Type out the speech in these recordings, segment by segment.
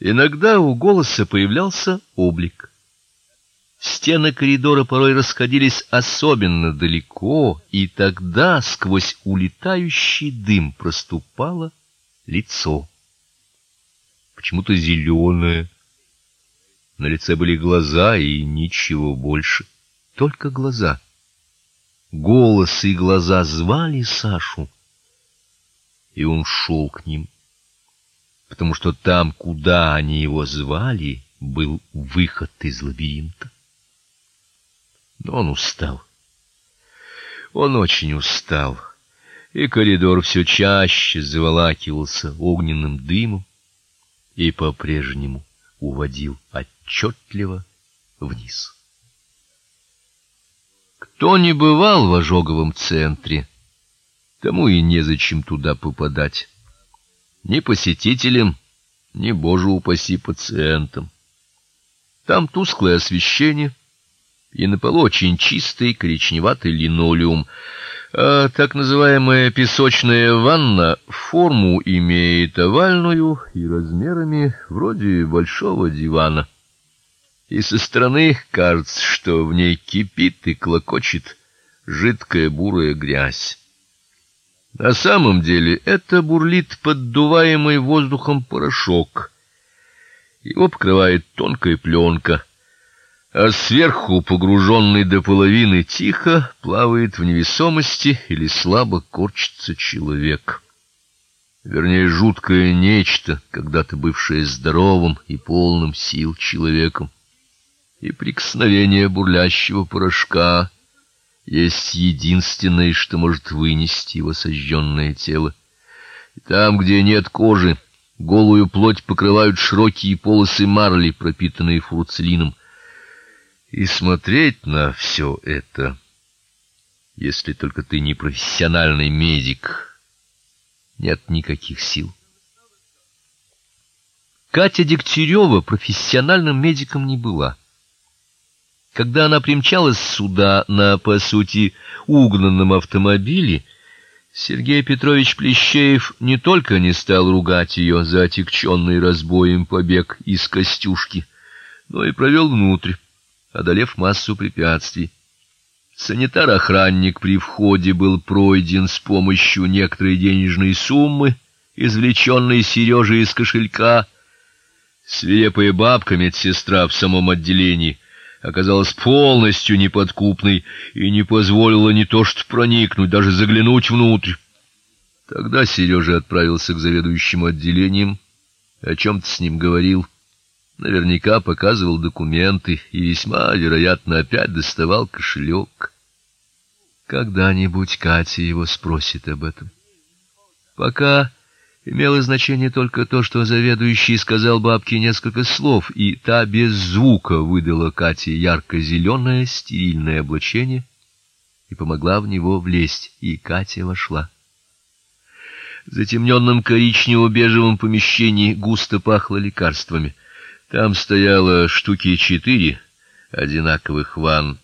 Иногда у голоса появлялся облик. Стены коридора порой расходились особенно далеко, и тогда сквозь улетающий дым проступало лицо. Почему-то зеленое. На лице были глаза и ничего больше, только глаза. Голос и глаза звали Сашу, и он шел к ним, потому что там, куда они его звали, был выход из лабиринта. Но он устал. Он очень устал, и коридор все чаще заволакивался огненным дымом и по-прежнему уводил отчетливо вниз. Кто не бывал в ожоговом центре, тому и незачем туда попадать. Ни посетителям, ни, боже упаси, пациентам. Там тусклое освещение, и на полу очень чистый коричневатый линолеум, а так называемая песочная ванна форму имеет овальную и размерами вроде большого дивана. И со стороны кажется, что в ней кипит и клокочет жидкая бурая грязь. На самом деле это бурлит поддуваемый воздухом порошок. Его покрывает тонкая пленка — а сверху, погруженный до половины, тихо плавает в невесомости или слабо корчится человек. Вернее, жуткое нечто, когда-то бывшее здоровым и полным сил человеком. И прикосновение бурлящего порошка есть единственное, что может вынести его сожженное тело. И там, где нет кожи, голую плоть покрывают широкие полосы марли, пропитанные фурцелином. И смотреть на все это, если только ты не профессиональный медик, нет никаких сил. Катя Дегтярева профессиональным медиком не была. Когда она примчалась сюда на, по сути, угнанном автомобиле, Сергей Петрович Плещеев не только не стал ругать ее за отягченный разбоем побег из Костюшки, но и провел внутрь одолев массу препятствий. Санитар-охранник при входе был пройден с помощью некоторой денежной суммы, извлеченной Сережей из кошелька. Свирепая бабка медсестра в самом отделении оказалась полностью неподкупной и не позволила ни то что проникнуть, даже заглянуть внутрь. Тогда Сережа отправился к заведующему отделением, о чем то с ним говорил наверняка показывал документы и весьма вероятно опять доставал кошелек. Когда-нибудь Катя его спросит об этом. Пока имело значение только то, что заведующий сказал бабке несколько слов, и та без звука выдала Кате ярко зеленое стерильное облачение и помогла в него влезть, и Катя вошла. В затемненном коричнево-бежевом помещении густо пахло лекарствами — там стояло штуки четыре одинаковых ванн,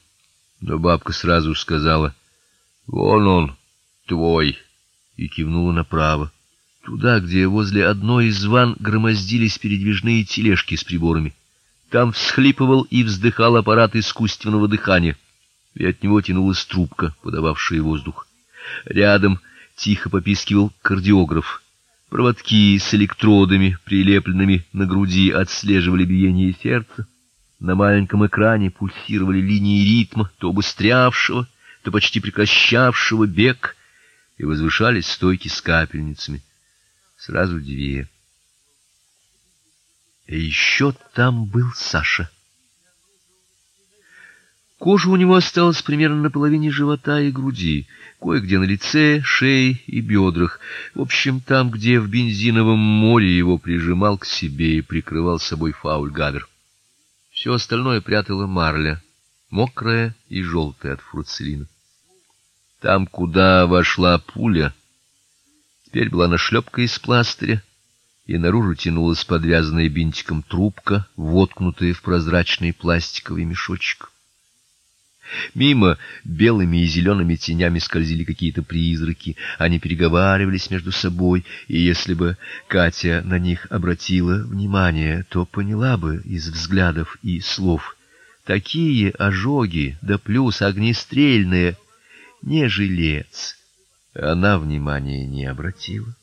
но бабка сразу сказала: "Вон он, твой", и кивнула направо, туда, где возле одной из ванн громоздились передвижные тележки с приборами. Там всхлипывал и вздыхал аппарат искусственного дыхания, и от него тянулась трубка, подававшая воздух. Рядом тихо попискивал кардиограф. Проводки с электродами, прилепленными на груди, отслеживали биение сердца. На маленьком экране пульсировали линии ритма, то убыстрявшего, то почти прекращавшего бег, и возвышались стойки с капельницами. Сразу две. И еще там был Саша. Кожа у него осталась примерно на половине живота и груди, кое-где на лице, шее и бедрах. В общем, там, где в бензиновом море его прижимал к себе и прикрывал собой фаульгабер. Все остальное прятала марля, мокрая и желтая от фруцелина. Там, куда вошла пуля, теперь была нашлепка из пластыря, и наружу тянулась подвязанная бинтиком трубка, воткнутая в прозрачный пластиковый мешочек. Мимо белыми и зелеными тенями скользили какие-то призраки. Они переговаривались между собой, и если бы Катя на них обратила внимание, то поняла бы из взглядов и слов. Такие ожоги, да плюс огнестрельные, не. Она внимания не обратила.